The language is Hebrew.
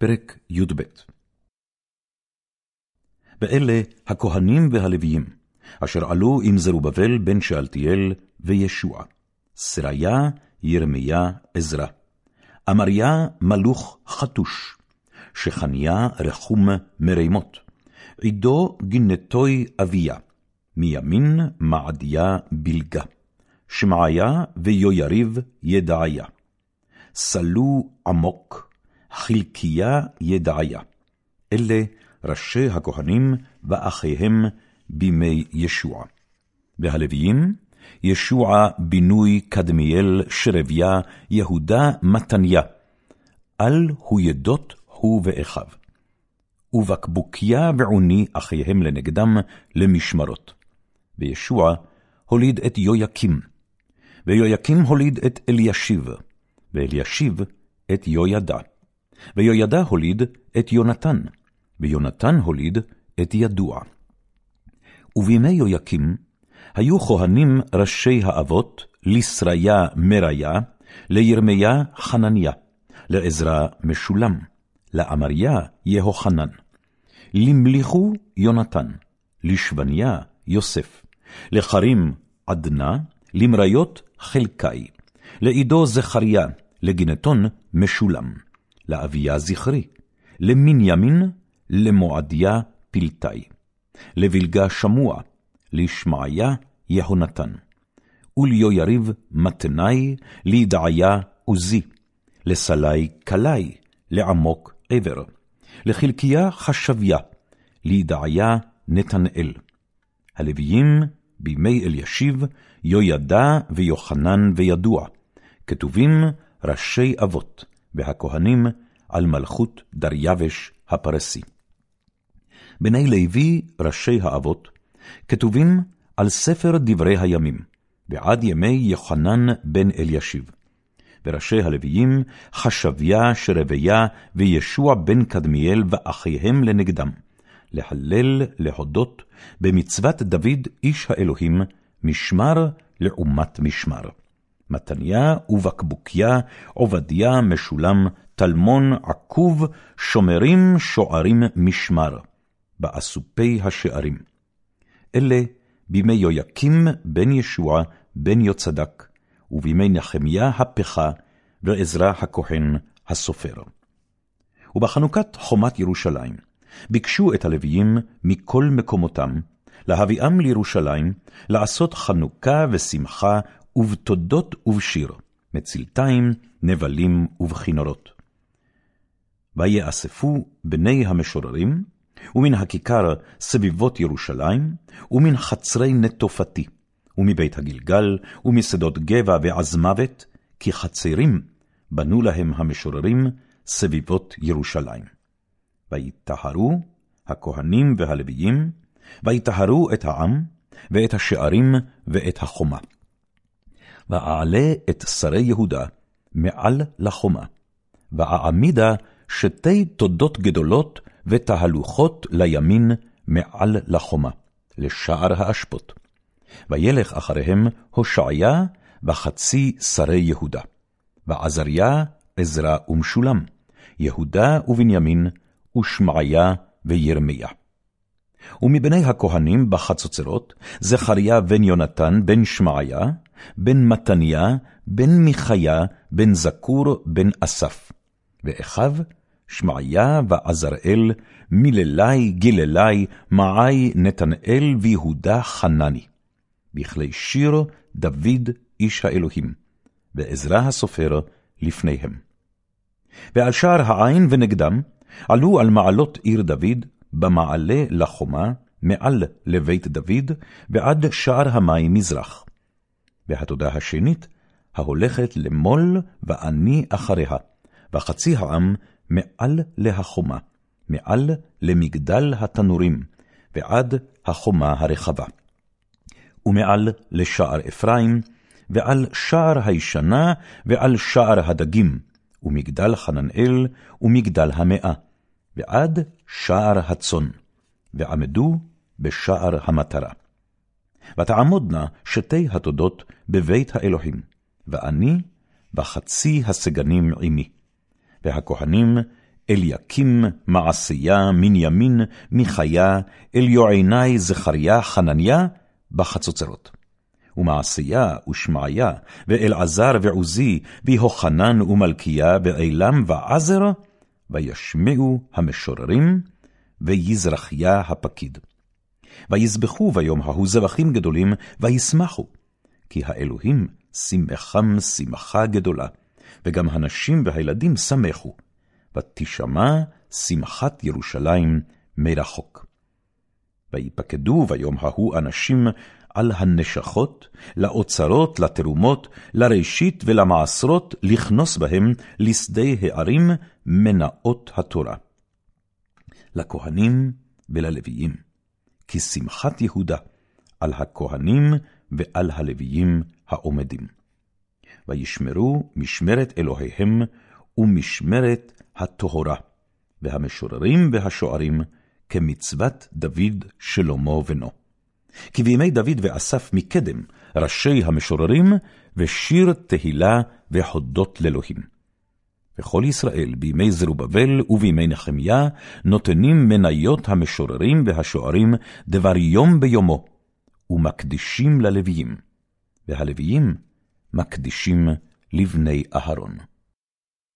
פרק י"ב באלה הכהנים והלוויים, אשר עלו עם זרובבל בן שאלתיאל וישוע, סריה, ירמיה, עזרא, אמריה מלוך חתוש, שכניה רחום מרימות, עידו גינתוי אביה, מימין מעדיה בלגה, שמעיה ויויריב ידעיה. סלו עמוק, חלקיה ידעיה. אלה ראשי הכהנים ואחיהם בימי ישוע. והלוויים, ישוע בינוי קדמיאל שרביה יהודה מתניה, על הוא ידות הוא ואחיו. ובקבוקיה ועוני אחיהם לנגדם למשמרות. וישוע הוליד את יויקים, ויויקים הוליד את אלישיב, ואלישיב את יוידע. ויוידע הוליד את יונתן, ויונתן הוליד את ידוע. ובימי יויקים היו כהנים ראשי האבות, לסריה מריה, לירמיה חנניה, לעזרא משולם, לאמריה יהוחנן. למליכו יונתן, לשבניה יוסף, לחרים עדנה, למריות חלקי, לעידו זכריה, לגינתון משולם, לאביה זכרי, למנימין, למועדיה פלטי, לבלגה שמוע, לשמעיה יהונתן, וליהויריב מתנאי, לידעיה עוזי, לסלי קלי, לעמוק עבר, לחלקיה חשביה, לידעיה נתנאל. הלוויים בימי אלישיב, יהוידע ויוחנן וידוע, כתובים ראשי אבות, והכהנים על מלכות דריווש הפרסי. בני לוי, ראשי האבות, כתובים על ספר דברי הימים, ועד ימי יוחנן בן אלישיב. וראשי הלוויים, חשביה, שרביה, וישוע בן קדמיאל ואחיהם לנגדם, להלל, להודות, במצוות דוד איש האלוהים, משמר לעומת משמר. מתניה ובקבוקיה, עובדיה, משולם, טלמון, עקוב, שומרים, שוערים, משמר, באסופי השערים. אלה בימי יויקים בן ישוע בן יוצדק, ובימי נחמיה הפכה, ועזרא הכהן הסופר. ובחנוכת חומת ירושלים, ביקשו את הלוויים מכל מקומותם, להביאם לירושלים, לעשות חנוכה ושמחה, ובתודות ובשיר, מצלתיים, נבלים ובכינורות. ויאספו בני המשוררים, ומן הכיכר סביבות ירושלים, ומן חצרי נטופתי, ומבית הגלגל, ומשדות גבע ועזמוות, כי חצרים בנו להם המשוררים סביבות ירושלים. ויטהרו הכהנים והלוויים, ויטהרו את העם, ואת השערים, ואת החומה. ואעלה את שרי יהודה מעל לחומה, ואעמידה שתי תודות גדולות ותהלוכות לימין מעל לחומה, לשער האשפות. וילך אחריהם הושעיה וחצי שרי יהודה, ועזריה, עזרא ומשולם, יהודה ובנימין, ושמעיה וירמיה. ומבני הכהנים בחצוצרות, זכריה בן יונתן בן שמעיה, בן מתניה, בן מיכיה, בן זכור, בן אסף. ואחיו, שמעיה ועזראל, מללי, גיללי, מעי, נתנאל ויהודה חנני. בכלי שיר דוד איש האלוהים, ועזרא הסופר לפניהם. ועל שער העין ונגדם, עלו על מעלות עיר דוד, במעלה לחומה, מעל לבית דוד, ועד שער המים מזרח. והתודה השנית, ההולכת למול ואני אחריה, וחצי העם מעל להחומה, מעל למגדל התנורים, ועד החומה הרחבה. ומעל לשער אפרים, ועל שער הישנה, ועל שער הדגים, ומגדל חננאל, ומגדל המאה, ועד שער הצאן, ועמדו בשער המטרה. ותעמודנה שתי התודות בבית האלוהים, ואני וחצי הסגנים עמי. והכהנים אליקים, מעשיה, מנימין, מיכיה, אליועיני, זכריה, חנניה, בחצוצרות. ומעשיה, ושמעיה, ואלעזר ועוזי, והוחנן ומלכיה, ואילם ועזר, וישמעו המשוררים, ויזרחיה הפקיד. ויזבחו ביום ההוא זבחים גדולים, וישמחו, כי האלוהים שמחם שמחה גדולה, וגם הנשים והילדים שמחו, ותשמע שמחת ירושלים מרחוק. ויפקדו ביום ההוא אנשים על הנשכות, לאוצרות, לתרומות, לראשית ולמעשרות, לכנוס בהם לשדה הערים מנאות התורה. לכהנים וללוויים, כי שמחת יהודה על הכהנים ועל הלוויים העומדים. וישמרו משמרת אלוהיהם ומשמרת הטהורה, והמשוררים והשוערים כמצוות דוד שלמה בנו. כי בימי דוד ואסף מקדם ראשי המשוררים, ושיר תהילה והודות לאלוהים. וכל ישראל בימי זרובבל ובימי נחמיה נותנים מניות המשוררים והשוערים דבר יום ביומו, ומקדישים ללוויים, והלוויים מקדישים לבני אהרון.